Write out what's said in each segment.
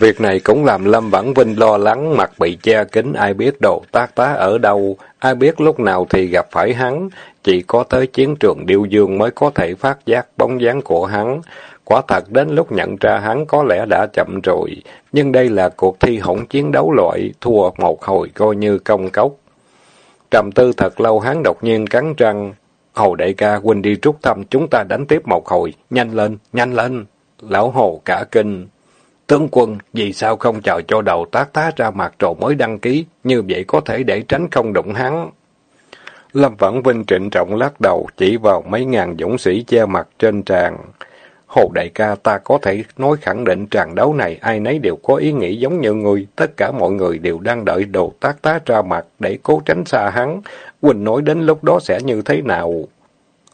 Việc này cũng làm Lâm Vãn Vinh lo lắng, mặt bị che kín, ai biết đồ tác tá ở đâu, ai biết lúc nào thì gặp phải hắn, chỉ có tới chiến trường Điêu Dương mới có thể phát giác bóng dáng của hắn. Quả thật đến lúc nhận ra hắn có lẽ đã chậm rồi, nhưng đây là cuộc thi hỗn chiến đấu loại, thua một hồi coi như công cốc. Trầm tư thật lâu hắn đột nhiên cắn răng, Hồ đại ca huynh đi trúc thăm chúng ta đánh tiếp một hồi, nhanh lên, nhanh lên. Lão Hồ cả kinh. Tướng quân, vì sao không chờ cho đầu tác tá ra mặt rồi mới đăng ký, như vậy có thể để tránh không đụng hắn. Lâm Vãn Vinh trịnh trọng lắc đầu, chỉ vào mấy ngàn dũng sĩ che mặt trên tràng. Hồ đại ca ta có thể nói khẳng định tràng đấu này ai nấy đều có ý nghĩ giống như người, tất cả mọi người đều đang đợi đồ tác tá ra mặt để cố tránh xa hắn. Quỳnh nói đến lúc đó sẽ như thế nào?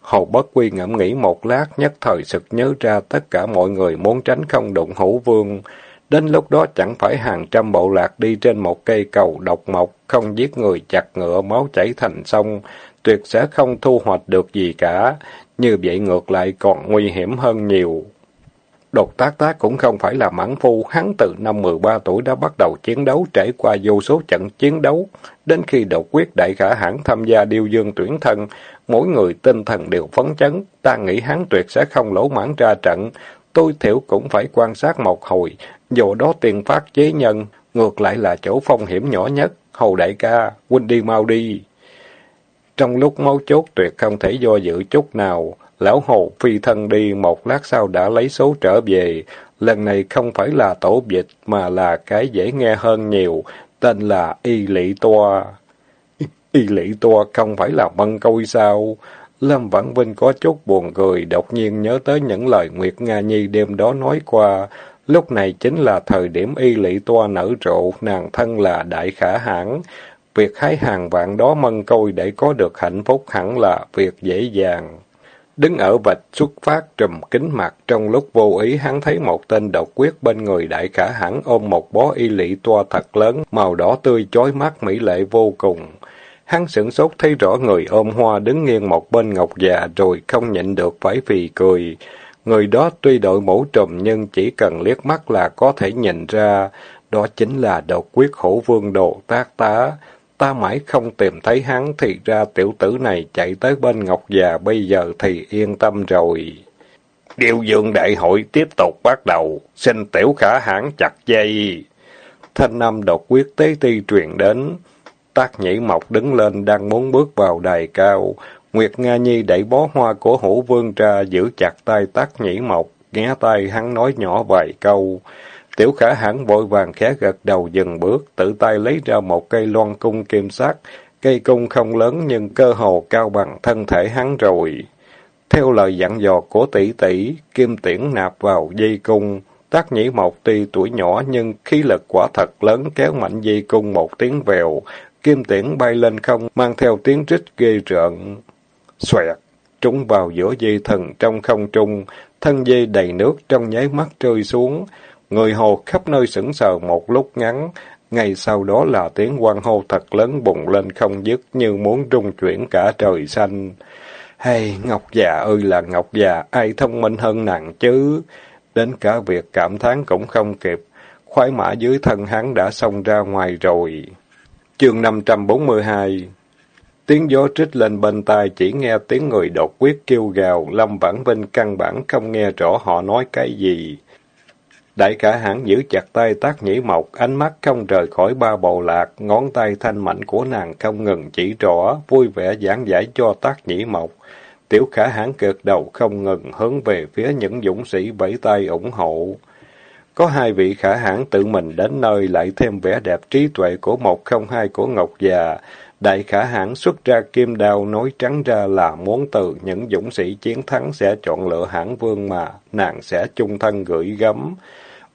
Hồ Bất Quy ngẫm nghĩ một lát, nhất thời sực nhớ ra tất cả mọi người muốn tránh không đụng hữu vương. Đến lúc đó chẳng phải hàng trăm bộ lạc đi trên một cây cầu độc mộc, không giết người chặt ngựa máu chảy thành sông, tuyệt sẽ không thu hoạch được gì cả. Như vậy ngược lại còn nguy hiểm hơn nhiều. Đột tác tác cũng không phải là mãn phu, hắn từ năm 13 tuổi đã bắt đầu chiến đấu, trải qua vô số trận chiến đấu. Đến khi đột quyết đại khả hãn tham gia điêu dương tuyển thân, mỗi người tinh thần đều phấn chấn, ta nghĩ hắn tuyệt sẽ không lỗ mãn ra trận. Tôi thiểu cũng phải quan sát một hồi, dù đó tiền phát chế nhân, ngược lại là chỗ phong hiểm nhỏ nhất. Hầu đại ca, huynh đi mau đi. Trong lúc máu chốt tuyệt không thể do dự chút nào, lão hồ phi thân đi một lát sau đã lấy số trở về. Lần này không phải là tổ dịch mà là cái dễ nghe hơn nhiều, tên là Y Lị Toa. Y Lị Toa không phải là mân côi sao? Lâm Vãn Vinh có chút buồn cười, đột nhiên nhớ tới những lời Nguyệt Nga Nhi đêm đó nói qua. Lúc này chính là thời điểm y lị toa nở rộ, nàng thân là đại khả hãn. Việc hái hàng vạn đó mân côi để có được hạnh phúc hẳn là việc dễ dàng. Đứng ở vạch xuất phát trùm kính mặt, trong lúc vô ý hắn thấy một tên độc quyết bên người đại khả hẳn ôm một bó y lị toa thật lớn, màu đỏ tươi chói mắt mỹ lệ vô cùng. Hắn sửng sốt thấy rõ người ôm hoa đứng nghiêng một bên ngọc già rồi không nhịn được phải phì cười. Người đó tuy đội mũ trùm nhưng chỉ cần liếc mắt là có thể nhìn ra, đó chính là độc quyết hổ vương đồ tác tá. Ta mãi không tìm thấy hắn thì ra tiểu tử này chạy tới bên Ngọc già bây giờ thì yên tâm rồi. Điều dương đại hội tiếp tục bắt đầu, xin tiểu khả hãn chặt dây. Thanh âm đột quyết tế ti truyền đến. Tác nhĩ mộc đứng lên đang muốn bước vào đài cao. Nguyệt Nga Nhi đẩy bó hoa của hữu vương ra giữ chặt tay tác nhĩ mộc, nghe tay hắn nói nhỏ vài câu. Tiểu khả hãn vội vàng khẽ gật đầu dừng bước, tự tay lấy ra một cây loan cung kim sắc. Cây cung không lớn nhưng cơ hồ cao bằng thân thể hắn rồi. Theo lời dặn dò của tỷ tỷ, kim tiễn nạp vào dây cung. Tác nhĩ mộc tuy tuổi nhỏ nhưng khí lực quả thật lớn kéo mạnh dây cung một tiếng vèo. Kim tiễn bay lên không, mang theo tiếng rít ghê rợn. Xoẹt, trúng vào giữa dây thần trong không trung, thân dây đầy nước trong nháy mắt rơi xuống. Người hồ khắp nơi sững sờ một lúc ngắn, ngay sau đó là tiếng quan hô thật lớn bùng lên không dứt như muốn rung chuyển cả trời xanh. Hay, Ngọc già ơi là Ngọc già, ai thông minh hơn nàng chứ? Đến cả việc cảm thán cũng không kịp, khoái mã dưới thân hắn đã xông ra ngoài rồi. Chương 542 Tiếng gió trích lên bên tai chỉ nghe tiếng người đột quyết kêu gào, Lâm Vãn Vinh căn bản không nghe rõ họ nói cái gì. Đại cả hãn giữ chặt tay tác nhĩ mộc, ánh mắt không rời khỏi ba bầu lạc, ngón tay thanh mạnh của nàng không ngừng chỉ rõ, vui vẻ giảng giải cho tác nhĩ mộc. Tiểu khả hãn cực đầu không ngừng hướng về phía những dũng sĩ vẫy tay ủng hộ. Có hai vị khả hãn tự mình đến nơi lại thêm vẻ đẹp trí tuệ của một không hai của Ngọc già. Đại khả hãn xuất ra kim đao nói trắng ra là muốn từ những dũng sĩ chiến thắng sẽ chọn lựa hãn vương mà nàng sẽ chung thân gửi gắm.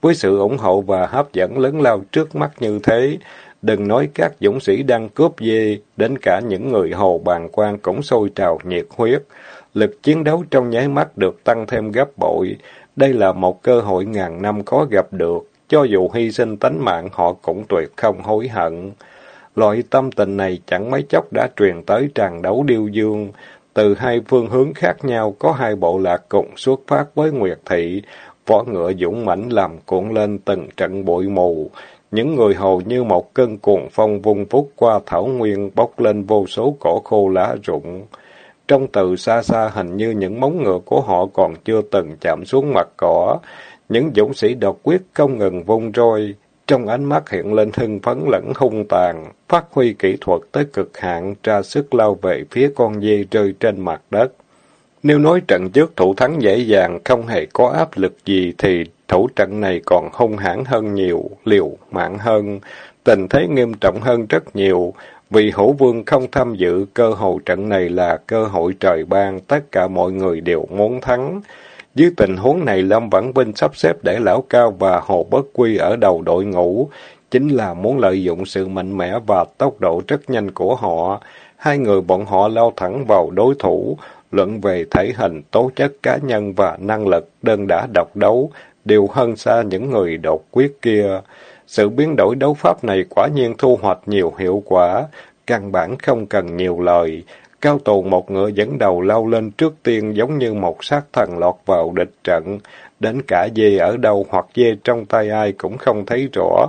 Với sự ủng hộ và hấp dẫn lớn lao trước mắt như thế, đừng nói các dũng sĩ đang cướp dê, đến cả những người hồ bàn quan cũng sôi trào nhiệt huyết. Lực chiến đấu trong nháy mắt được tăng thêm gấp bội. Đây là một cơ hội ngàn năm khó gặp được. Cho dù hy sinh tánh mạng họ cũng tuyệt không hối hận. Loại tâm tình này chẳng mấy chốc đã truyền tới tràng đấu điêu dương. Từ hai phương hướng khác nhau có hai bộ lạc cùng xuất phát với Nguyệt Thị võ ngựa dũng mãnh làm cuộn lên từng trận bụi mù. Những người hầu như một cơn cuồng phong vung vút qua thảo nguyên bốc lên vô số cỏ khô lá rụng. Trong từ xa xa hình như những móng ngựa của họ còn chưa từng chạm xuống mặt cỏ. Những dũng sĩ độc quyết không ngừng vung roi, trong ánh mắt hiện lên hưng phấn lẫn hung tàn, phát huy kỹ thuật tới cực hạn, tra sức lao về phía con dê rơi trên mặt đất. Nếu nói trận trước thủ thắng dễ dàng, không hề có áp lực gì, thì thủ trận này còn hung hãn hơn nhiều, liều mạng hơn, tình thế nghiêm trọng hơn rất nhiều. Vì hổ vương không tham dự, cơ hội trận này là cơ hội trời ban, tất cả mọi người đều muốn thắng. Dưới tình huống này, Lâm Vãn Vinh sắp xếp để Lão Cao và Hồ Bất Quy ở đầu đội ngũ, chính là muốn lợi dụng sự mạnh mẽ và tốc độ rất nhanh của họ. Hai người bọn họ lao thẳng vào đối thủ, luận về thể hình, tố chất cá nhân và năng lực đơn đã độc đấu, đều hơn xa những người đột quyết kia. Sự biến đổi đấu pháp này quả nhiên thu hoạch nhiều hiệu quả, căn bản không cần nhiều lời. Cao tù một ngựa dẫn đầu lao lên trước tiên giống như một sát thần lọt vào địch trận. Đến cả dê ở đâu hoặc dê trong tay ai cũng không thấy rõ.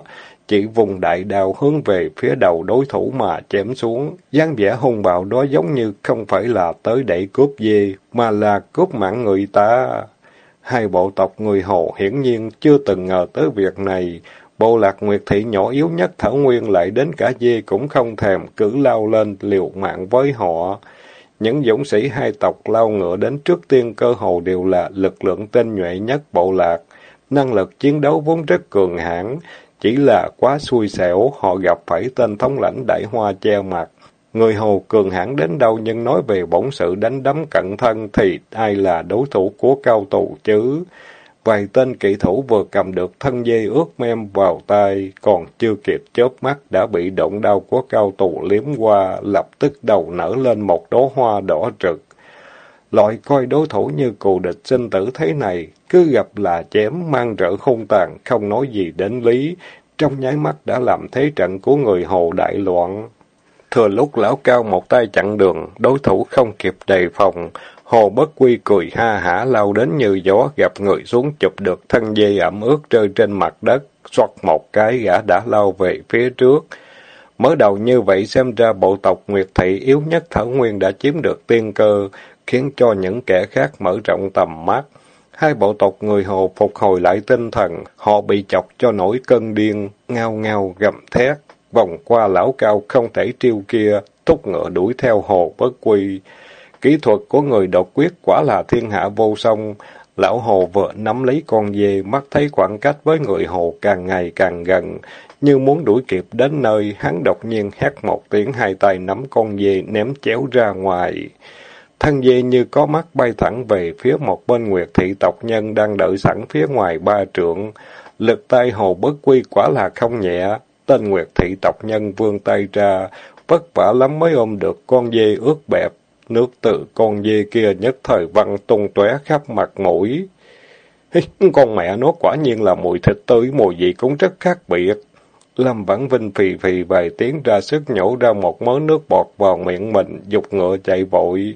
Chỉ vùng đại đao hướng về phía đầu đối thủ mà chém xuống. dáng vẻ hung bạo đó giống như không phải là tới để cướp dê, mà là cướp mạng người ta. Hai bộ tộc người Hồ hiển nhiên chưa từng ngờ tới việc này. Bộ lạc Nguyệt Thị nhỏ yếu nhất Thảo Nguyên lại đến cả dê cũng không thèm cử lao lên liều mạng với họ. Những dũng sĩ hai tộc lao ngựa đến trước tiên cơ hồ đều là lực lượng tinh nhuệ nhất bộ lạc. Năng lực chiến đấu vốn rất cường hãn, chỉ là quá xui xẻo họ gặp phải tên thống lãnh đại hoa che mặt. Người hầu cường hãn đến đâu nhưng nói về bổn sự đánh đấm cận thân thì ai là đối thủ của cao tù chứ? Vài tên kỵ thủ vừa cầm được thân dây ướt mem vào tay, còn chưa kịp chớp mắt đã bị động đau của cao tù liếm qua, lập tức đầu nở lên một đố hoa đỏ rực. Loại coi đối thủ như cù địch sinh tử thế này, cứ gặp là chém mang rỡ hung tàn, không nói gì đến lý, trong nháy mắt đã làm thế trận của người Hồ đại loạn. Thừa lúc lão cao một tay chặn đường, đối thủ không kịp đề phòng, Hồ Bất Quy cười ha hả lao đến như gió, gặp người xuống chụp được thân dây ẩm ướt rơi trên mặt đất, xoắt một cái gã đã lao về phía trước. Mới đầu như vậy xem ra bộ tộc Nguyệt Thị yếu nhất Thảo Nguyên đã chiếm được tiên cơ, khiến cho những kẻ khác mở rộng tầm mắt. Hai bộ tộc người Hồ phục hồi lại tinh thần, họ bị chọc cho nổi cơn điên, ngao ngao gầm thét, vòng qua lão cao không thể triêu kia, thúc ngựa đuổi theo Hồ Bất Quy. Kỹ thuật của người độc quyết quả là thiên hạ vô song. Lão Hồ vừa nắm lấy con dê, mắt thấy khoảng cách với người Hồ càng ngày càng gần. Như muốn đuổi kịp đến nơi, hắn đột nhiên hét một tiếng hai tay nắm con dê ném chéo ra ngoài. Thân dê như có mắt bay thẳng về phía một bên nguyệt thị tộc nhân đang đợi sẵn phía ngoài ba trượng. Lực tay Hồ bất quy quả là không nhẹ. Tên nguyệt thị tộc nhân vươn tay ra, vất vả lắm mới ôm được con dê ướt bẹp. Nước từ con dê kia nhất thời văng tung tóe khắp mặt mũi. Con mẹ nó quả nhiên là mùi thịt tươi, mùi gì cũng rất khác biệt. Lâm Vãn Vinh phì phì vài tiếng ra sức nhổ ra một mớ nước bọt vào miệng mình, dục ngựa chạy vội.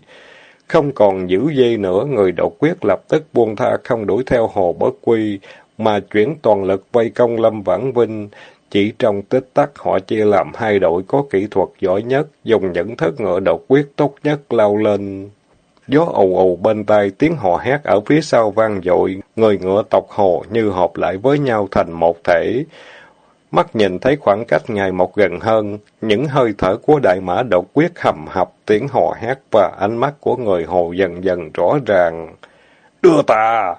Không còn giữ dây nữa, người độc quyết lập tức buông tha không đuổi theo hồ bất quy, mà chuyển toàn lực vây công Lâm Vãn Vinh. Chỉ trong tích tắc họ chia làm hai đội có kỹ thuật giỏi nhất, dùng những thất ngựa độc quyết tốt nhất lao lên. Gió ầu ầu bên tai, tiếng hò hét ở phía sau vang dội, người ngựa tộc hồ như hợp lại với nhau thành một thể. Mắt nhìn thấy khoảng cách ngày một gần hơn, những hơi thở của đại mã độc quyết hầm hập, tiếng hò hét và ánh mắt của người hồ dần dần rõ ràng. Đưa ta!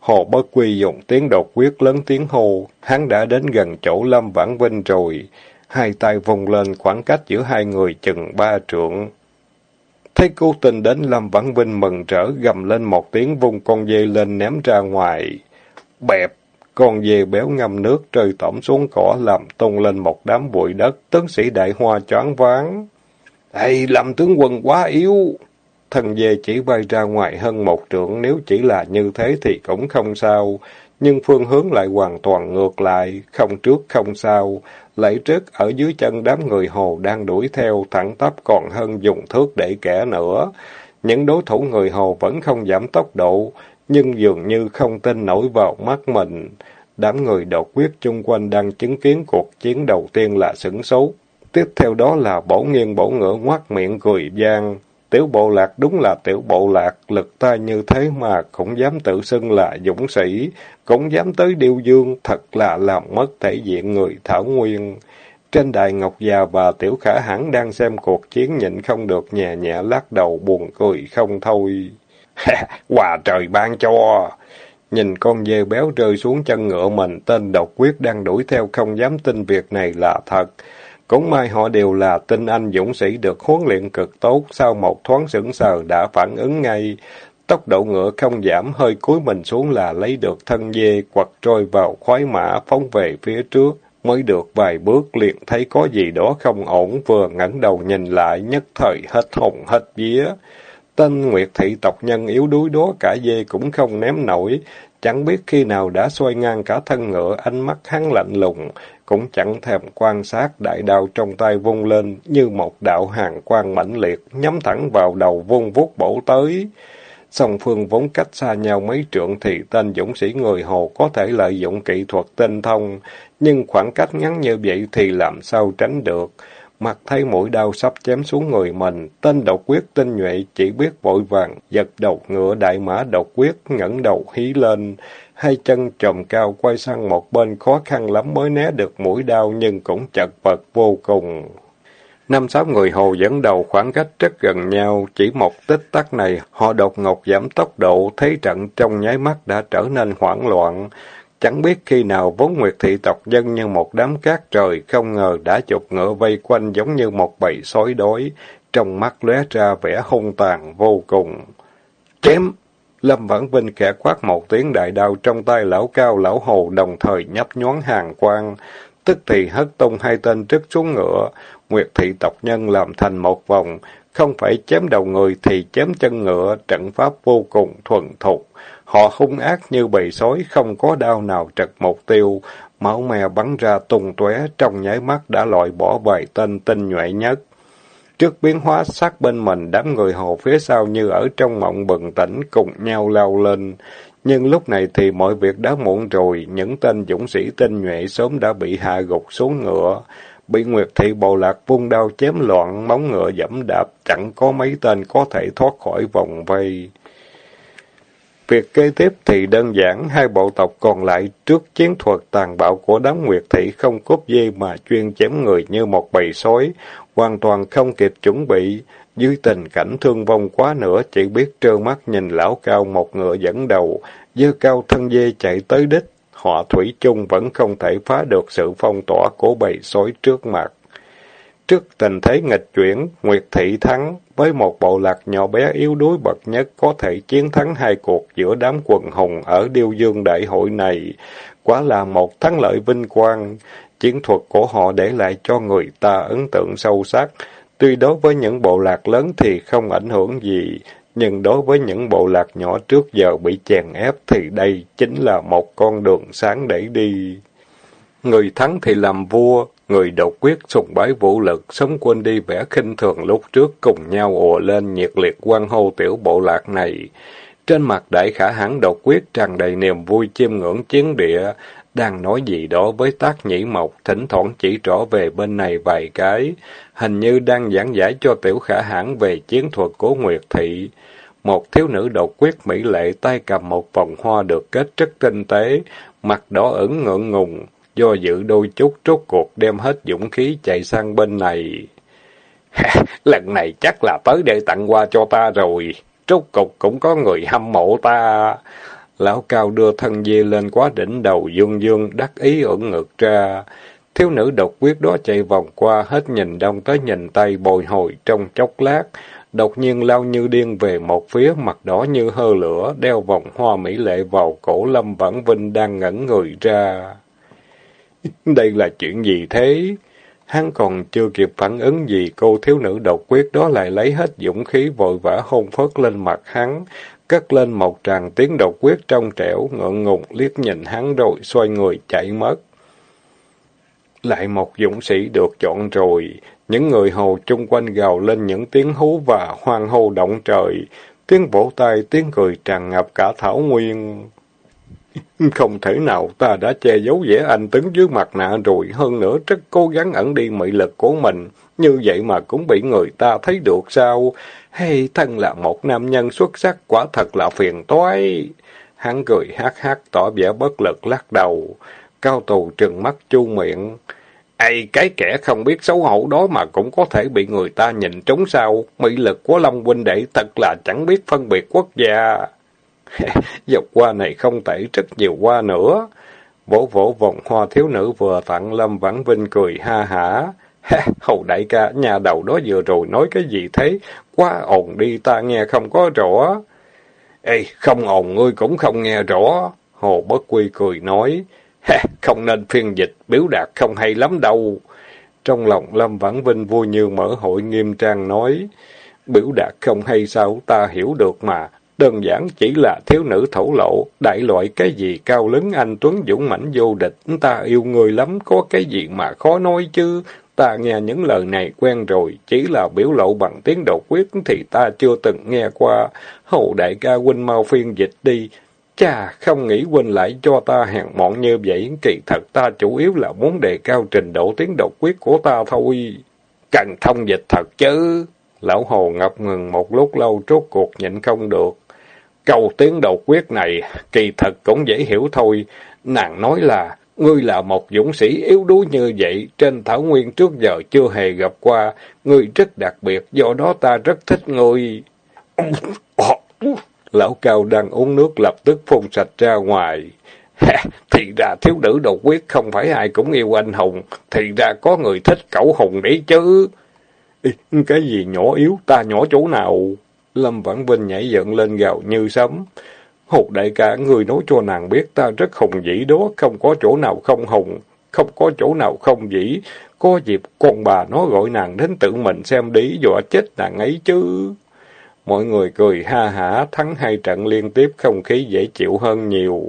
Hồ Bất Quy dùng tiếng đột quyết lớn tiếng hô, hắn đã đến gần chỗ Lâm Vãn Vinh rồi. Hai tay vùng lên khoảng cách giữa hai người chừng ba trượng. Thấy cố tình đến Lâm Vãn Vinh mừng rỡ gầm lên một tiếng vung con dê lên ném ra ngoài. Bẹp! Con dê béo ngâm nước rơi tổng xuống cỏ làm tung lên một đám bụi đất, tướng sĩ đại hoa choáng váng. Ê, làm tướng quân quá yếu! Thần dê chỉ bay ra ngoài hơn một trượng, nếu chỉ là như thế thì cũng không sao. Nhưng phương hướng lại hoàn toàn ngược lại, không trước không sau. lấy trước ở dưới chân đám người hồ đang đuổi theo, thẳng tắp còn hơn dùng thước để kẻ nữa. Những đối thủ người hồ vẫn không giảm tốc độ, nhưng dường như không tin nổi vào mắt mình. Đám người đột quyết chung quanh đang chứng kiến cuộc chiến đầu tiên là sửng sốt. Tiếp theo đó là bổ nghiêng bổ ngửa ngoác miệng cười gian. Tiểu bộ lạc đúng là tiểu bộ lạc, lực ta như thế mà cũng dám tự xưng là dũng sĩ, cũng dám tới điêu dương, thật là làm mất thể diện người Thảo Nguyên. Trên đài Ngọc già và Tiểu Khả hãn đang xem cuộc chiến nhịn không được nhẹ nhẹ lắc đầu buồn cười không thôi. Quà trời ban cho! Nhìn con dê béo rơi xuống chân ngựa mình, tên độc quyết đang đuổi theo không dám tin việc này là thật. Cũng may họ đều là tinh anh dũng sĩ được huấn luyện cực tốt, sau một thoáng sững sờ đã phản ứng ngay. Tốc độ ngựa không giảm, hơi cúi mình xuống là lấy được thân dê, quật trôi vào khoái mã, phóng về phía trước. Mới được vài bước liền thấy có gì đó không ổn, vừa ngẩng đầu nhìn lại, nhất thời hết hồn hết vía. Tên Nguyệt thị tộc nhân yếu đuối đó cả dê cũng không ném nổi, chẳng biết khi nào đã xoay ngang cả thân ngựa, ánh mắt hắn lạnh lùng, cũng chẳng thèm quan sát đại đao trong tay vung lên như một đạo hàng quang mãnh liệt, nhắm thẳng vào đầu vung vút bổ tới. Song phương vốn cách xa nhau mấy trượng thì tên dũng sĩ người Hồ có thể lợi dụng kỹ thuật tinh thông, nhưng khoảng cách ngắn như vậy thì làm sao tránh được. Mặt thấy mũi đau sắp chém xuống người mình, tên độc quyết tinh nhuệ chỉ biết vội vàng, giật đầu ngựa đại mã độc quyết, ngẩng đầu hí lên, hai chân trồm cao quay sang một bên khó khăn lắm mới né được mũi đau nhưng cũng chật vật vô cùng. Năm sáu người hồ dẫn đầu khoảng cách rất gần nhau, chỉ một tích tắc này, họ đột ngột giảm tốc độ, thấy trận trong nháy mắt đã trở nên hoảng loạn. Chẳng biết khi nào vốn nguyệt thị tộc dân như một đám cát trời, không ngờ đã chụp ngựa vây quanh giống như một bầy sói đói, trong mắt lóe ra vẻ hung tàn vô cùng. Chém! Lâm Vãn Vinh khẽ quát một tiếng đại đao trong tay lão cao lão hồ đồng thời nhấp nhón hàng quang, tức thì hất tung hai tên trước xuống ngựa, Nguyệt thị tộc nhân làm thành một vòng, không phải chém đầu người thì chém chân ngựa, trận pháp vô cùng thuần thục. Họ hung ác như bầy sói, không có đau nào trật mục tiêu, máu me bắn ra tung tóe trong nháy mắt đã loại bỏ vài tên tinh nhuệ nhất. Trước biến hóa sát bên mình, đám người hồ phía sau như ở trong mộng bừng tỉnh cùng nhau lao lên. Nhưng lúc này thì mọi việc đã muộn rồi, những tên dũng sĩ tinh nhuệ sớm đã bị hạ gục xuống ngựa. Bị Nguyệt Thị bồ Lạc vung đao chém loạn, móng ngựa dẫm đạp, chẳng có mấy tên có thể thoát khỏi vòng vây. Việc kế tiếp thì đơn giản, hai bộ tộc còn lại trước chiến thuật tàn bạo của đám Nguyệt Thị không cốt dê mà chuyên chém người như một bầy sói, hoàn toàn không kịp chuẩn bị. Dưới tình cảnh thương vong quá nữa, chỉ biết trơ mắt nhìn lão cao một ngựa dẫn đầu, dơ cao thân dê chạy tới đích. Họ thủy chung vẫn không thể phá được sự phong tỏa của bầy sói trước mặt. Trước tình thế nghịch chuyển, Nguyệt Thị thắng, với một bộ lạc nhỏ bé yếu đuối bậc nhất có thể chiến thắng hai cuộc giữa đám quần hùng ở Điêu Dương Đại hội này, quá là một thắng lợi vinh quang. Chiến thuật của họ để lại cho người ta ấn tượng sâu sắc. Tuy đối với những bộ lạc lớn thì không ảnh hưởng gì, nhưng đối với những bộ lạc nhỏ trước giờ bị chèn ép thì đây chính là một con đường sáng để đi. Người thắng thì làm vua, người độc quyết sùng bái vũ lực, sống quên đi vẻ khinh thường lúc trước cùng nhau ùa lên nhiệt liệt quan hô tiểu bộ lạc này. Trên mặt đại khả hãn độc quyết tràn đầy niềm vui chiêm ngưỡng chiến địa, đang nói gì đó với tác nhĩ mộc, thỉnh thoảng chỉ trỏ về bên này vài cái, hình như đang giảng giải cho tiểu khả hãn về chiến thuật của Nguyệt Thị. Một thiếu nữ độc quyết mỹ lệ tay cầm một vòng hoa được kết rất tinh tế, mặt đỏ ửng ngượng ngùng, do dự đôi chút rốt cuộc đem hết dũng khí chạy sang bên này. Lần này chắc là tới để tặng qua cho ta rồi, rốt cục cũng có người hâm mộ ta. Lão cao đưa thân dê lên quá đỉnh đầu dương dương, đắc ý ưỡn ngược ra. Thiếu nữ độc quyết đó chạy vòng qua, hết nhìn đông tới nhìn tây bồi hồi trong chốc lát. Đột nhiên lao như điên về một phía, mặt đỏ như hơ lửa, đeo vòng hoa mỹ lệ vào cổ Lâm Vãn Vinh đang ngẩn người ra. Đây là chuyện gì thế? Hắn còn chưa kịp phản ứng gì, cô thiếu nữ độc quyết đó lại lấy hết dũng khí vội vã hôn phớt lên mặt hắn, cất lên một tràng tiếng độc quyết trong trẻo, ngượng ngùng liếc nhìn hắn rồi xoay người chạy mất. Lại một dũng sĩ được chọn rồi, những người hồ chung quanh gào lên những tiếng hú và hoang hô động trời. Tiếng vỗ tay, tiếng cười tràn ngập cả thảo nguyên. Không thể nào, ta đã che giấu vẻ anh tấn dưới mặt nạ rồi, hơn nữa rất cố gắng ẩn đi mị lực của mình. Như vậy mà cũng bị người ta thấy được sao? Hay thân là một nam nhân xuất sắc, quả thật là phiền toái. Hắn cười hát hát tỏ vẻ bất lực lắc đầu. Cao tù trừng mắt chu miệng. Ây, cái kẻ không biết xấu hổ đó mà cũng có thể bị người ta nhìn trúng sao? Mỹ lực của Long huynh đệ thật là chẳng biết phân biệt quốc gia. Dọc qua này không tẩy rất nhiều qua nữa. Vỗ vỗ vòng hoa thiếu nữ vừa tặng Lâm Vãn Vinh cười ha hả. Hầu đại ca, nhà đầu đó vừa rồi nói cái gì thế? Quá ồn đi ta nghe không có rõ. Ê, không ồn ngươi cũng không nghe rõ. Hồ Bất Quy cười nói. không nên phiên dịch, biểu đạt không hay lắm đâu. Trong lòng Lâm Vãn Vinh vui như mở hội nghiêm trang nói. Biểu đạt không hay sao ta hiểu được mà. Đơn giản chỉ là thiếu nữ thổ lộ, đại loại cái gì cao lớn anh Tuấn dũng mãnh vô địch, ta yêu người lắm, có cái gì mà khó nói chứ. Ta nghe những lời này quen rồi, chỉ là biểu lộ bằng tiếng đột quyết thì ta chưa từng nghe qua. Hầu đại ca huynh mau phiên dịch đi. Chà, không nghĩ huynh lại cho ta hèn mọn như vậy, kỳ thật ta chủ yếu là muốn đề cao trình độ tiếng đột quyết của ta thôi. Cần thông dịch thật chứ. Lão Hồ ngập ngừng một lúc lâu trốt cuộc nhịn không được. Câu tiếng đột quyết này, kỳ thật cũng dễ hiểu thôi. Nàng nói là, ngươi là một dũng sĩ yếu đuối như vậy, trên thảo nguyên trước giờ chưa hề gặp qua. Ngươi rất đặc biệt, do đó ta rất thích ngươi. Lão Cao đang uống nước lập tức phun sạch ra ngoài. thì ra thiếu nữ đột quyết không phải ai cũng yêu anh hùng, thì ra có người thích cậu hùng đấy chứ. Cái gì nhỏ yếu, ta nhỏ chỗ nào? Lâm Vãn Vinh nhảy dựng lên gào như sấm. Hụt đại ca, người nói cho nàng biết ta rất hùng dĩ đó, không có chỗ nào không hùng, không có chỗ nào không dĩ. Có dịp con bà nó gọi nàng đến tự mình xem đi, dọa chết nàng ấy chứ. Mọi người cười ha hả, thắng hai trận liên tiếp, không khí dễ chịu hơn nhiều.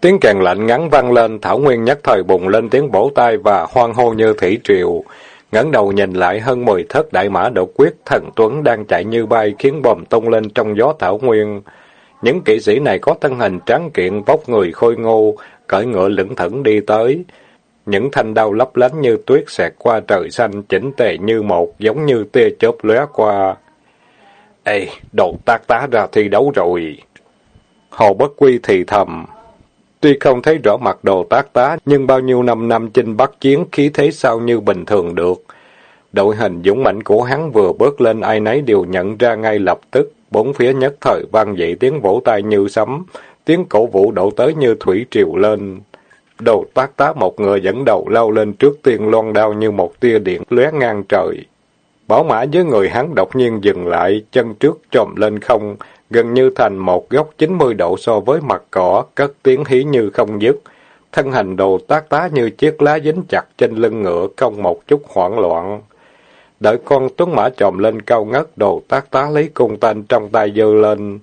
Tiếng càng lạnh ngắn vang lên, Thảo Nguyên nhất thời bùng lên tiếng bổ tay và hoan hô như thủy triều ngẩng đầu nhìn lại hơn mười thất đại mã độc quyết thần tuấn đang chạy như bay khiến bầm tung lên trong gió thảo nguyên. Những kỵ sĩ này có thân hình trắng kiện, vóc người khôi ngô, cởi ngựa lững thững đi tới. Những thanh đao lấp lánh như tuyết xẹt qua trời xanh, chỉnh tề như một, giống như tia chớp lóe qua. Ê, đồ tác tá ra thi đấu rồi. Hồ Bất Quy thì thầm. Tuy không thấy rõ mặt đồ tác tá, nhưng bao nhiêu năm năm chinh bắc chiến khí thế sao như bình thường được. Đội hình dũng mạnh của hắn vừa bước lên ai nấy đều nhận ra ngay lập tức, bốn phía nhất thời vang dậy tiếng vỗ tay như sấm, tiếng cổ vũ đổ tới như thủy triều lên. Đồ tác tá một người dẫn đầu lao lên trước tiên loan đao như một tia điện lóe ngang trời. Bảo mã với người hắn đột nhiên dừng lại, chân trước trồm lên không, gần như thành một góc 90 độ so với mặt cỏ, cất tiếng hí như không dứt. Thân hình đồ tác tá như chiếc lá dính chặt trên lưng ngựa, không một chút hoảng loạn. Đợi con tuấn mã trồm lên cao ngất, đồ tác tá lấy cung tên trong tay giơ lên.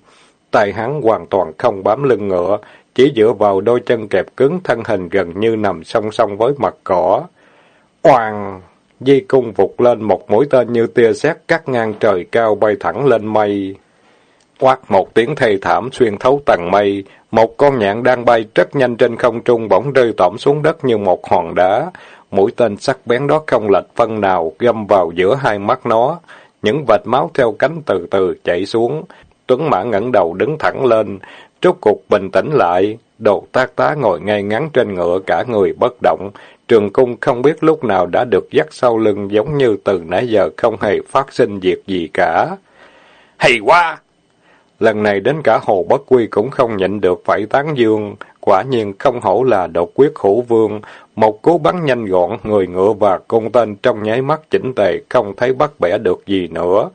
Tay hắn hoàn toàn không bám lưng ngựa, chỉ dựa vào đôi chân kẹp cứng thân hình gần như nằm song song với mặt cỏ. Oàng! Di cung vụt lên một mũi tên như tia sét cắt ngang trời cao bay thẳng lên mây. Quát một tiếng thê thảm xuyên thấu tầng mây, một con nhạn đang bay rất nhanh trên không trung bỗng rơi tỏm xuống đất như một hòn đá. Mũi tên sắc bén đó không lệch phân nào, găm vào giữa hai mắt nó. Những vệt máu theo cánh từ từ chảy xuống. Tuấn Mã ngẩng đầu đứng thẳng lên, rốt cục bình tĩnh lại. Đồ tác tá ngồi ngay ngắn trên ngựa cả người bất động. Trường cung không biết lúc nào đã được dắt sau lưng giống như từ nãy giờ không hề phát sinh việc gì cả. Hay quá! Lần này đến cả Hồ Bất Quy cũng không nhịn được phải tán dương. Quả nhiên không hổ là độc quyết hữu vương. Một cú bắn nhanh gọn, người ngựa và cung tên trong nháy mắt chỉnh tề, không thấy bắt bẻ được gì nữa.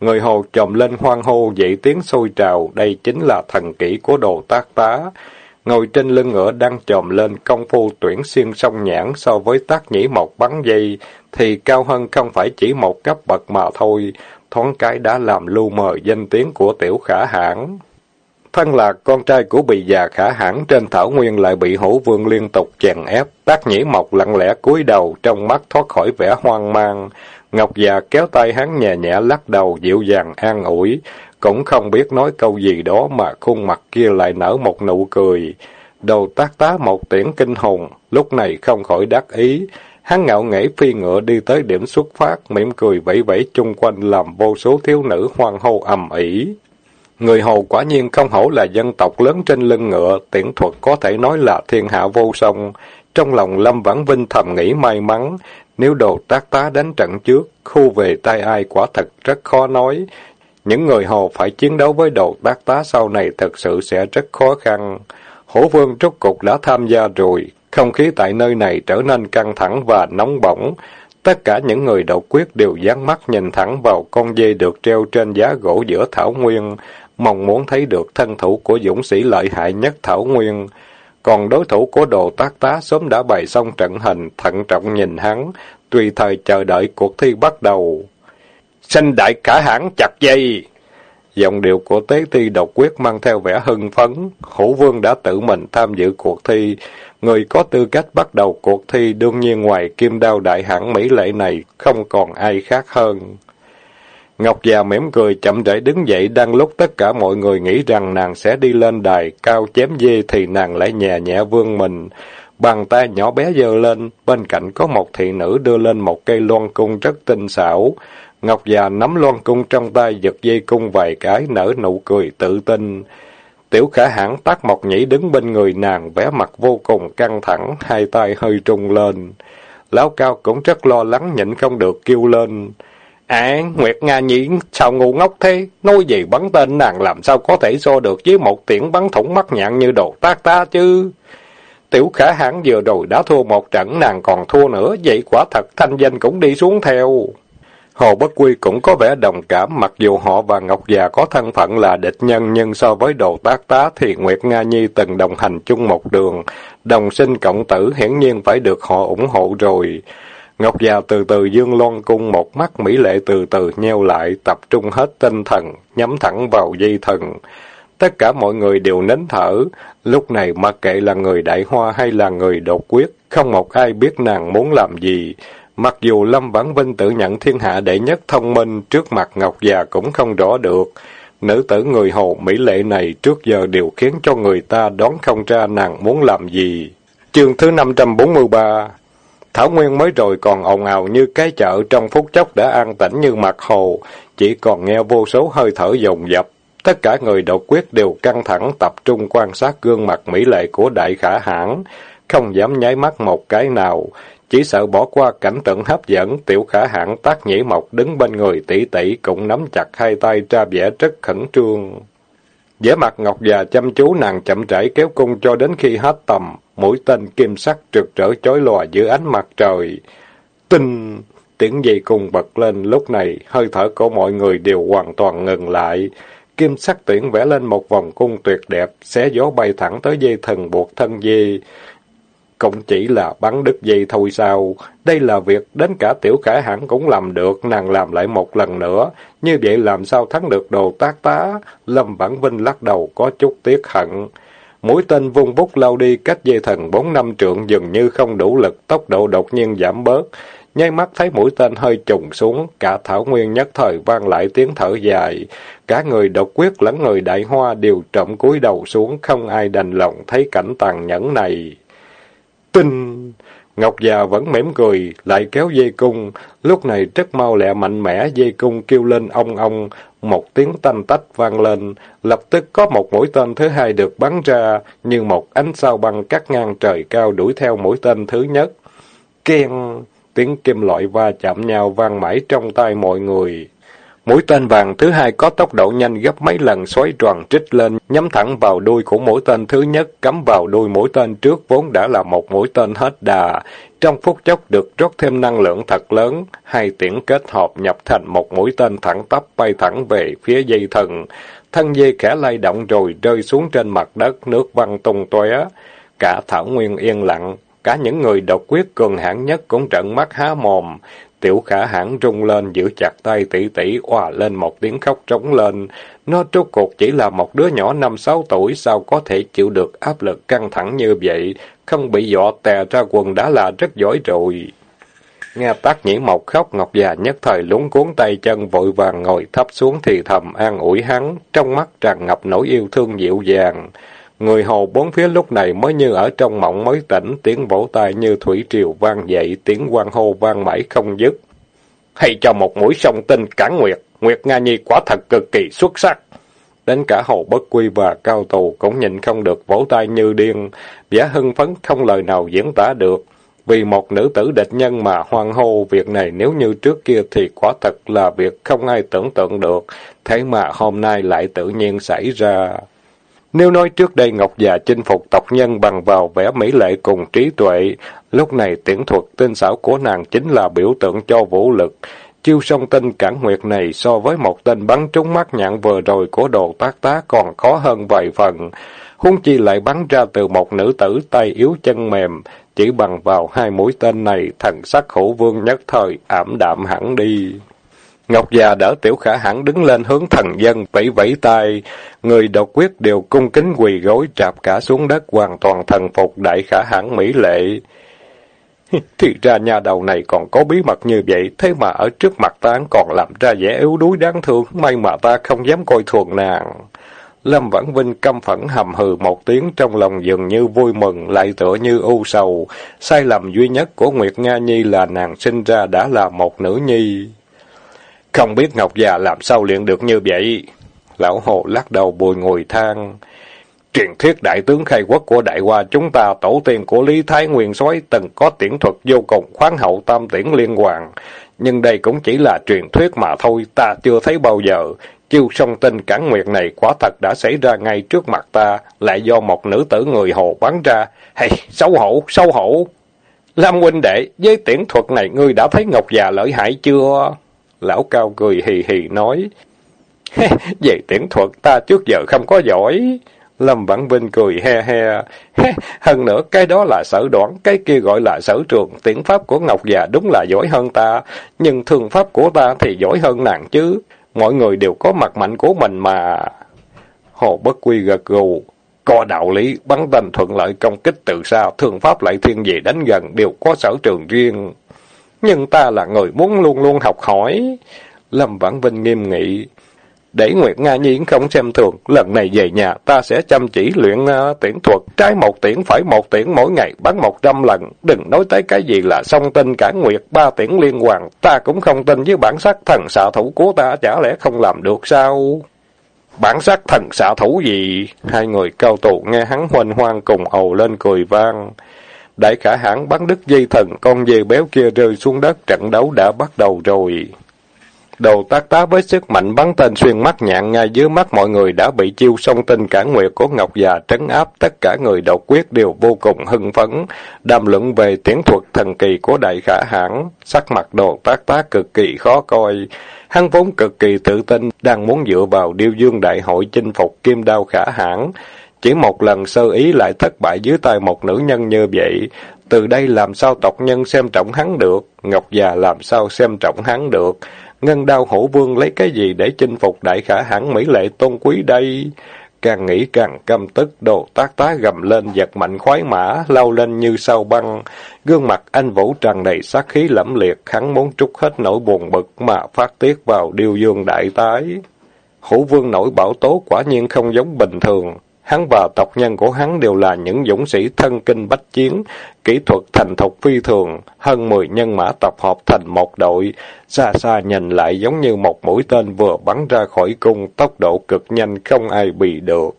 Người Hồ trồm lên hoang hô dậy tiếng sôi trào, đây chính là thần kỹ của đồ tác tá. Ngồi trên lưng ngựa đang trồm lên công phu tuyển xuyên sông nhãn so với tác nhĩ một bắn dây, thì cao hơn không phải chỉ một cấp bậc mà thôi thoáng cái đã làm lưu mờ danh tiếng của tiểu khả hãn. Thân là con trai của bị già khả hãn trên thảo nguyên lại bị hổ vương liên tục chèn ép, tác nhĩ mộc lặng lẽ cúi đầu, trong mắt thoát khỏi vẻ hoang mang. Ngọc già kéo tay hắn nhẹ nhẹ lắc đầu, dịu dàng an ủi. cũng không biết nói câu gì đó mà khuôn mặt kia lại nở một nụ cười. Đầu tác tá một tiếng kinh hồn, lúc này không khỏi đắc ý. Hắn ngạo nghễ phi ngựa đi tới điểm xuất phát, mỉm cười vẫy vẫy chung quanh làm vô số thiếu nữ hoan hô ầm ĩ. Người Hồ quả nhiên không hổ là dân tộc lớn trên lưng ngựa, tiễn thuật có thể nói là thiên hạ vô song. Trong lòng Lâm Vãn Vinh thầm nghĩ may mắn, nếu đồ tác tá đánh trận trước, khu về tay ai quả thật rất khó nói. Những người Hồ phải chiến đấu với đồ tác tá sau này thật sự sẽ rất khó khăn. Hổ vương rốt cục đã tham gia rồi, không khí tại nơi này trở nên căng thẳng và nóng bỏng. Tất cả những người độc quyết đều dán mắt nhìn thẳng vào con dê được treo trên giá gỗ giữa Thảo Nguyên, mong muốn thấy được thân thủ của dũng sĩ lợi hại nhất Thảo Nguyên. Còn đối thủ của đồ tác tá sớm đã bày xong trận hình, thận trọng nhìn hắn, tùy thời chờ đợi cuộc thi bắt đầu. Sinh đại cả hãng chặt dây! Giọng điệu của tế thi độc quyết mang theo vẻ hưng phấn. Hữu vương đã tự mình tham dự cuộc thi. Người có tư cách bắt đầu cuộc thi đương nhiên ngoài kim đao đại hãng Mỹ lệ này không còn ai khác hơn. Ngọc già mỉm cười chậm rãi đứng dậy đang lúc tất cả mọi người nghĩ rằng nàng sẽ đi lên đài cao chém dê thì nàng lại nhẹ nhẹ vương mình. Bàn tay nhỏ bé giơ lên, bên cạnh có một thị nữ đưa lên một cây loan cung rất tinh xảo. Ngọc già nắm loan cung trong tay giật dây cung vài cái nở nụ cười tự tin. Tiểu khả hãn tác mộc nhĩ đứng bên người nàng, vẻ mặt vô cùng căng thẳng, hai tay hơi trung lên. Lão cao cũng rất lo lắng nhịn không được kêu lên. À, Nguyệt Nga Nhĩ, sao ngu ngốc thế? Nói gì bắn tên nàng làm sao có thể so được với một tiễn bắn thủng mắt nhạn như đồ tác ta chứ? Tiểu khả hãn vừa rồi đã thua một trận, nàng còn thua nữa, vậy quả thật thanh danh cũng đi xuống theo. Hồ Bất Quy cũng có vẻ đồng cảm, mặc dù họ và Ngọc Già có thân phận là địch nhân, nhưng so với đồ tác tá thì Nguyệt Nga Nhi từng đồng hành chung một đường, đồng sinh cộng tử hiển nhiên phải được họ ủng hộ rồi. Ngọc già từ từ dương loan cung một mắt mỹ lệ từ từ nheo lại, tập trung hết tinh thần, nhắm thẳng vào dây thần. Tất cả mọi người đều nín thở. Lúc này mặc kệ là người đại hoa hay là người đột quyết, không một ai biết nàng muốn làm gì. Mặc dù Lâm Vãn Vinh tự nhận thiên hạ đệ nhất thông minh, trước mặt Ngọc già cũng không rõ được. Nữ tử người hồ mỹ lệ này trước giờ đều khiến cho người ta đoán không ra nàng muốn làm gì. Chương thứ 543 Thảo Nguyên mới rồi còn ồn ào như cái chợ trong phút chốc đã an tĩnh như mặt hồ, chỉ còn nghe vô số hơi thở dồn dập. Tất cả người độc quyết đều căng thẳng tập trung quan sát gương mặt mỹ lệ của đại khả hãn, không dám nháy mắt một cái nào, chỉ sợ bỏ qua cảnh tượng hấp dẫn, tiểu khả hạng tác nhĩ mộc đứng bên người tỷ tỷ cũng nắm chặt hai tay ra vẻ rất khẩn trương. vẻ mặt ngọc già chăm chú nàng chậm rãi kéo cung cho đến khi hết tầm, mũi tên kim sắc trực trở chói lòa giữa ánh mặt trời. Tinh! Tiếng dây cung bật lên lúc này, hơi thở của mọi người đều hoàn toàn ngừng lại. Kim sắc tiễn vẽ lên một vòng cung tuyệt đẹp, xé gió bay thẳng tới dây thần buộc thân dây. Cũng chỉ là bắn đứt dây thôi sao? Đây là việc đến cả tiểu khải hẳn cũng làm được, nàng làm lại một lần nữa. Như vậy làm sao thắng được đồ tác tá? Lâm bản Vinh lắc đầu có chút tiếc hận. Mũi tên vung bút lao đi cách dây thần bốn năm trượng dường như không đủ lực, tốc độ đột nhiên giảm bớt. Nháy mắt thấy mũi tên hơi trùng xuống, cả thảo nguyên nhất thời vang lại tiếng thở dài. Cả người độc quyết lẫn người đại hoa đều trộm cúi đầu xuống, không ai đành lòng thấy cảnh tàn nhẫn này. Tinh! Ngọc già vẫn mỉm cười, lại kéo dây cung. Lúc này rất mau lẹ mạnh mẽ, dây cung kêu lên ong ong, một tiếng tanh tách vang lên, lập tức có một mũi tên thứ hai được bắn ra, như một ánh sao băng cắt ngang trời cao đuổi theo mũi tên thứ nhất. Keng! Tiếng kim loại va chạm nhau vang mãi trong tay mọi người. Mũi tên vàng thứ hai có tốc độ nhanh gấp mấy lần xoáy tròn trích lên, nhắm thẳng vào đuôi của mũi tên thứ nhất, cắm vào đuôi mũi tên trước vốn đã là một mũi tên hết đà. Trong phút chốc được rót thêm năng lượng thật lớn, hai tiễn kết hợp nhập thành một mũi tên thẳng tắp bay thẳng về phía dây thần. Thân dây khẽ lay động rồi rơi xuống trên mặt đất, nước văng tung tóe. Cả thảo nguyên yên lặng, cả những người độc quyết cường hãn nhất cũng trận mắt há mồm. Tiểu khả hãn rung lên giữ chặt tay tỷ tỷ hòa lên một tiếng khóc trống lên. Nó trốt cuộc chỉ là một đứa nhỏ năm sáu tuổi sao có thể chịu được áp lực căng thẳng như vậy. Không bị dọa tè ra quần đã là rất giỏi rồi. Nghe tác nhĩ mộc khóc, Ngọc già nhất thời lúng cuốn tay chân vội vàng ngồi thấp xuống thì thầm an ủi hắn, trong mắt tràn ngập nỗi yêu thương dịu dàng. Người hồ bốn phía lúc này mới như ở trong mộng mới tỉnh, tiếng vỗ tay như thủy triều vang dậy, tiếng quan hô vang mãi không dứt. Hay cho một mũi sông tinh cản nguyệt, Nguyệt Nga Nhi quả thật cực kỳ xuất sắc. Đến cả hồ bất quy và cao tù cũng nhìn không được vỗ tay như điên, vẻ hưng phấn không lời nào diễn tả được. Vì một nữ tử địch nhân mà hoan hô, việc này nếu như trước kia thì quả thật là việc không ai tưởng tượng được, thế mà hôm nay lại tự nhiên xảy ra. Nếu nói trước đây Ngọc già chinh phục tộc nhân bằng vào vẻ mỹ lệ cùng trí tuệ, lúc này tiễn thuật tinh xảo của nàng chính là biểu tượng cho vũ lực. Chiêu song tinh cản nguyệt này so với một tên bắn trúng mắt nhạn vừa rồi của đồ tác tá còn khó hơn vài phần. Huống chi lại bắn ra từ một nữ tử tay yếu chân mềm, chỉ bằng vào hai mũi tên này, thần sắc hữu vương nhất thời ảm đạm hẳn đi. Ngọc già đỡ tiểu khả hẳn đứng lên hướng thần dân, vẫy vẫy tay. Người độc quyết đều cung kính quỳ gối trạp cả xuống đất hoàn toàn thần phục đại khả hãn mỹ lệ. Thì ra nhà đầu này còn có bí mật như vậy, thế mà ở trước mặt ta còn làm ra vẻ yếu đuối đáng thương, may mà ta không dám coi thường nàng. Lâm Vãn Vinh căm phẫn hầm hừ một tiếng trong lòng dường như vui mừng, lại tựa như u sầu. Sai lầm duy nhất của Nguyệt Nga Nhi là nàng sinh ra đã là một nữ nhi. Không biết Ngọc già làm sao luyện được như vậy? Lão Hồ lắc đầu bùi ngồi than. Truyền thuyết đại tướng khai quốc của Đại Hoa chúng ta, tổ tiên của Lý Thái Nguyên soái từng có tiễn thuật vô cùng khoáng hậu tam tiễn liên hoàng Nhưng đây cũng chỉ là truyền thuyết mà thôi, ta chưa thấy bao giờ. Chiêu song tinh cản nguyệt này quả thật đã xảy ra ngay trước mặt ta, lại do một nữ tử người Hồ bắn ra. Hay, xấu hổ, xấu hổ! Lam huynh đệ, với tiễn thuật này ngươi đã thấy Ngọc già lợi hại chưa? Lão Cao cười hì hì nói. Về tiễn thuật ta trước giờ không có giỏi. Lâm Vãn Vinh cười he he. Hơn nữa cái đó là sở đoán, cái kia gọi là sở trường. Tiễn pháp của Ngọc già đúng là giỏi hơn ta, nhưng thường pháp của ta thì giỏi hơn nàng chứ. Mọi người đều có mặt mạnh của mình mà. Hồ Bất Quy gật gù. Có đạo lý, bắn tên thuận lợi công kích từ xa, thường pháp lại thiên về đánh gần, đều có sở trường riêng. Nhưng ta là người muốn luôn luôn học hỏi. Lâm Vãn Vinh nghiêm nghị. Để Nguyệt Nga Nhi không xem thường, lần này về nhà ta sẽ chăm chỉ luyện uh, tiễn thuật, trái một tiễn phải một tiễn mỗi ngày, bắn một trăm lần. Đừng nói tới cái gì là song tinh cả Nguyệt, ba tiễn liên hoàn, ta cũng không tin với bản sắc thần xạ thủ của ta, chả lẽ không làm được sao? Bản sắc thần xạ thủ gì? Hai người cao tù nghe hắn hoành hoang cùng ầu lên cười vang. Đại khả hãn bắn đứt dây thần, con dê béo kia rơi xuống đất, trận đấu đã bắt đầu rồi. Đầu tác tá với sức mạnh bắn tên xuyên mắt nhạn ngay dưới mắt mọi người đã bị chiêu song tinh cản nguyệt của Ngọc già trấn áp, tất cả người độc quyết đều vô cùng hưng phấn, đàm luận về tiến thuật thần kỳ của đại khả hãn, sắc mặt đồ tác tá cực kỳ khó coi. Hắn vốn cực kỳ tự tin, đang muốn dựa vào điêu dương đại hội chinh phục kim đao khả hãn, chỉ một lần sơ ý lại thất bại dưới tay một nữ nhân như vậy, từ đây làm sao tộc nhân xem trọng hắn được, Ngọc già làm sao xem trọng hắn được, ngân đao hổ vương lấy cái gì để chinh phục đại khả hãn mỹ lệ tôn quý đây? Càng nghĩ càng căm tức, đồ tác tá gầm lên giật mạnh khoái mã, lao lên như sao băng. Gương mặt anh Vũ tràn đầy sát khí lẫm liệt, hắn muốn trút hết nỗi buồn bực mà phát tiết vào điêu dương đại tái. Hữu vương nổi bảo tố quả nhiên không giống bình thường. Hắn và tộc nhân của hắn đều là những dũng sĩ thân kinh bách chiến, kỹ thuật thành thục phi thường, hơn mười nhân mã tập hợp thành một đội, xa xa nhìn lại giống như một mũi tên vừa bắn ra khỏi cung, tốc độ cực nhanh không ai bị được.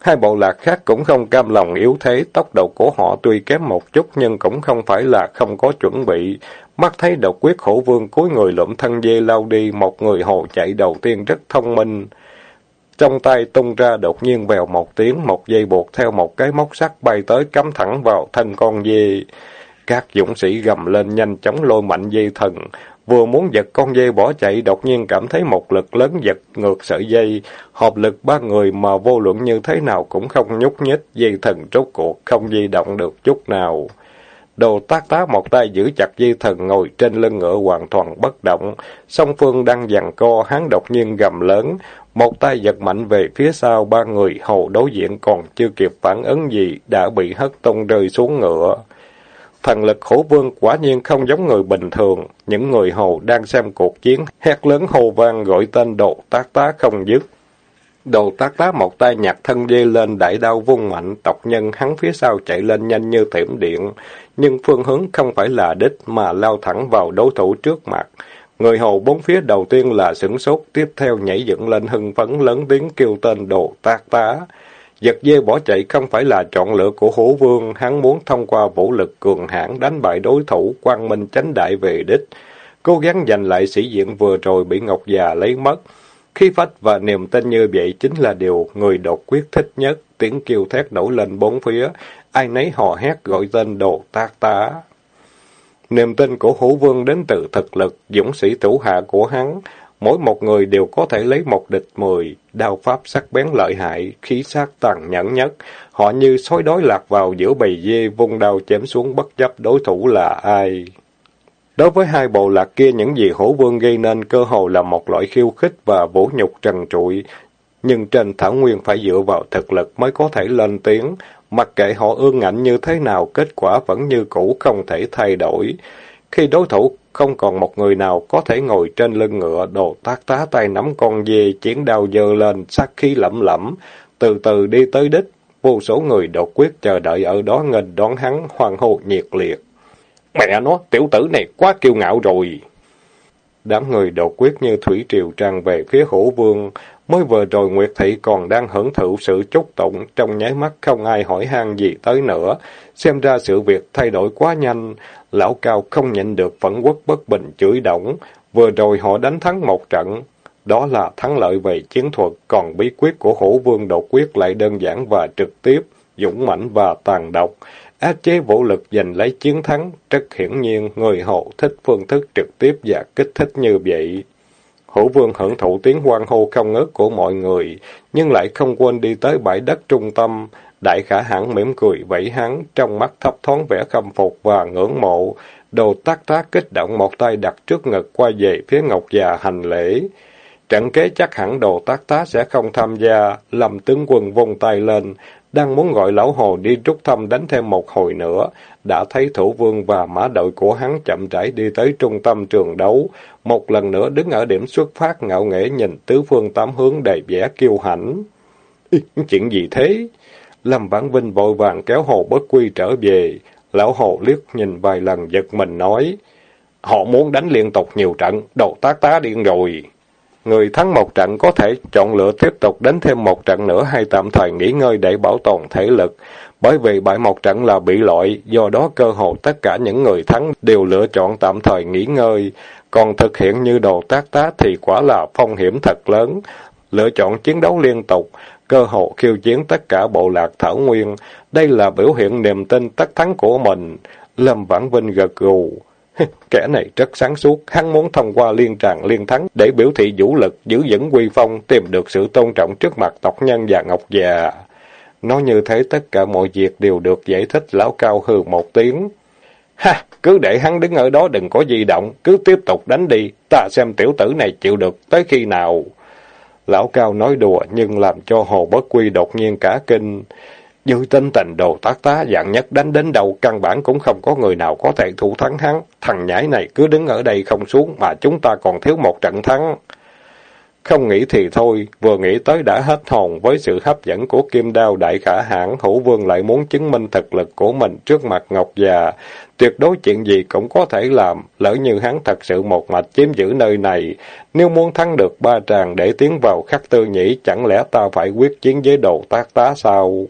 Hai bộ lạc khác cũng không cam lòng yếu thế, tốc độ của họ tuy kém một chút nhưng cũng không phải là không có chuẩn bị. Mắt thấy độc quyết hổ vương cuối người lụm thân dê lao đi, một người hồ chạy đầu tiên rất thông minh. Trong tay tung ra đột nhiên vèo một tiếng, một dây buộc theo một cái móc sắt bay tới cắm thẳng vào thân con dê. Các dũng sĩ gầm lên nhanh chóng lôi mạnh dây thần. Vừa muốn giật con dê bỏ chạy, đột nhiên cảm thấy một lực lớn giật ngược sợi dây. Hợp lực ba người mà vô luận như thế nào cũng không nhúc nhích, dây thần rốt cuộc, không di động được chút nào. Đồ tác tá một tay giữ chặt dây thần ngồi trên lưng ngựa hoàn toàn bất động. Song phương đang giằng co, hắn đột nhiên gầm lớn. Một tay giật mạnh về phía sau, ba người hầu đối diện còn chưa kịp phản ứng gì, đã bị hất tung rơi xuống ngựa. Thần lực khổ vương quả nhiên không giống người bình thường. Những người hầu đang xem cuộc chiến, hét lớn hô vang gọi tên đồ tác tá không dứt. Đồ tác tá một tay nhặt thân dây lên đại đao vung mạnh, tộc nhân hắn phía sau chạy lên nhanh như thiểm điện, nhưng phương hướng không phải là đích mà lao thẳng vào đối thủ trước mặt. Người hầu bốn phía đầu tiên là sửng sốt, tiếp theo nhảy dựng lên hưng phấn lớn tiếng kêu tên đồ tác tá. Giật dê bỏ chạy không phải là chọn lựa của hổ vương, hắn muốn thông qua vũ lực cường hãn đánh bại đối thủ, quang minh chánh đại về đích. Cố gắng giành lại sĩ diện vừa rồi bị Ngọc già lấy mất. Khí phách và niềm tin như vậy chính là điều người đột quyết thích nhất. Tiếng kêu thét nổi lên bốn phía, ai nấy hò hét gọi tên đồ tác tá. Niềm tin của hữu vương đến từ thực lực, dũng sĩ thủ hạ của hắn. Mỗi một người đều có thể lấy một địch mười, đao pháp sắc bén lợi hại, khí sát tàn nhẫn nhất. Họ như sói đói lạc vào giữa bầy dê, vung đao chém xuống bất chấp đối thủ là ai. Đối với hai bộ lạc kia, những gì hổ vương gây nên cơ hồ là một loại khiêu khích và vũ nhục trần trụi. Nhưng trên thảo nguyên phải dựa vào thực lực mới có thể lên tiếng. Mặc kệ họ ương ngạnh như thế nào, kết quả vẫn như cũ không thể thay đổi. Khi đối thủ không còn một người nào có thể ngồi trên lưng ngựa, đồ tác tá tay nắm con dê, chiến đao dơ lên, sát khí lẩm lẩm, từ từ đi tới đích. Vô số người đột quyết chờ đợi ở đó nghênh đón hắn, hoàng hô nhiệt liệt. Mẹ nó, tiểu tử này quá kiêu ngạo rồi. Đám người đột quyết như thủy triều tràn về phía hổ vương. Mới vừa rồi Nguyệt Thị còn đang hưởng thụ sự chúc tụng, trong nháy mắt không ai hỏi han gì tới nữa. Xem ra sự việc thay đổi quá nhanh, lão cao không nhịn được phẫn quốc bất bình chửi động. Vừa rồi họ đánh thắng một trận, đó là thắng lợi về chiến thuật, còn bí quyết của hổ vương đột quyết lại đơn giản và trực tiếp, dũng mãnh và tàn độc áp chế vũ lực giành lấy chiến thắng, rất hiển nhiên người hộ thích phương thức trực tiếp và kích thích như vậy. Hữu vương hưởng thụ tiếng hoan hô không ngớt của mọi người, nhưng lại không quên đi tới bãi đất trung tâm. Đại khả hãn mỉm cười vẫy hắn, trong mắt thấp thoáng vẻ khâm phục và ngưỡng mộ. Đồ tác tác kích động một tay đặt trước ngực qua về phía Ngọc già hành lễ. Trận kế chắc hẳn đồ tác tá sẽ không tham gia, lầm tướng quân vung tay lên, đang muốn gọi lão hồ đi trúc thăm đánh thêm một hồi nữa, đã thấy thủ vương và mã đội của hắn chậm rãi đi tới trung tâm trường đấu, một lần nữa đứng ở điểm xuất phát ngạo nghễ nhìn tứ phương tám hướng đầy vẻ kiêu hãnh. Chuyện gì thế? Lâm Vãn Vinh vội vàng kéo hồ bất quy trở về, lão hồ liếc nhìn vài lần giật mình nói, họ muốn đánh liên tục nhiều trận, đầu tác tá điên rồi. Người thắng một trận có thể chọn lựa tiếp tục đánh thêm một trận nữa hay tạm thời nghỉ ngơi để bảo tồn thể lực. Bởi vì bại một trận là bị loại, do đó cơ hội tất cả những người thắng đều lựa chọn tạm thời nghỉ ngơi. Còn thực hiện như đồ tác tá thì quả là phong hiểm thật lớn. Lựa chọn chiến đấu liên tục, cơ hội khiêu chiến tất cả bộ lạc Thảo Nguyên. Đây là biểu hiện niềm tin tất thắng của mình. Lâm Vãn Vinh gật gù. Kẻ này rất sáng suốt, hắn muốn thông qua liên tràng liên thắng để biểu thị vũ lực, giữ vững quy phong, tìm được sự tôn trọng trước mặt tộc nhân và Ngọc già. Nói như thế tất cả mọi việc đều được giải thích lão cao hừ một tiếng. Ha, cứ để hắn đứng ở đó đừng có di động, cứ tiếp tục đánh đi, ta xem tiểu tử này chịu được tới khi nào. Lão cao nói đùa nhưng làm cho Hồ Bất Quy đột nhiên cả kinh. Dư tinh tình đồ tác tá dạng nhất đánh đến đầu, căn bản cũng không có người nào có thể thủ thắng hắn. Thằng nhãi này cứ đứng ở đây không xuống, mà chúng ta còn thiếu một trận thắng. Không nghĩ thì thôi, vừa nghĩ tới đã hết hồn với sự hấp dẫn của kim đao đại khả hãn, hữu vương lại muốn chứng minh thực lực của mình trước mặt Ngọc già. Tuyệt đối chuyện gì cũng có thể làm, lỡ như hắn thật sự một mạch chiếm giữ nơi này. Nếu muốn thắng được ba tràng để tiến vào khắc tư nhĩ, chẳng lẽ ta phải quyết chiến với đồ tác tá sao?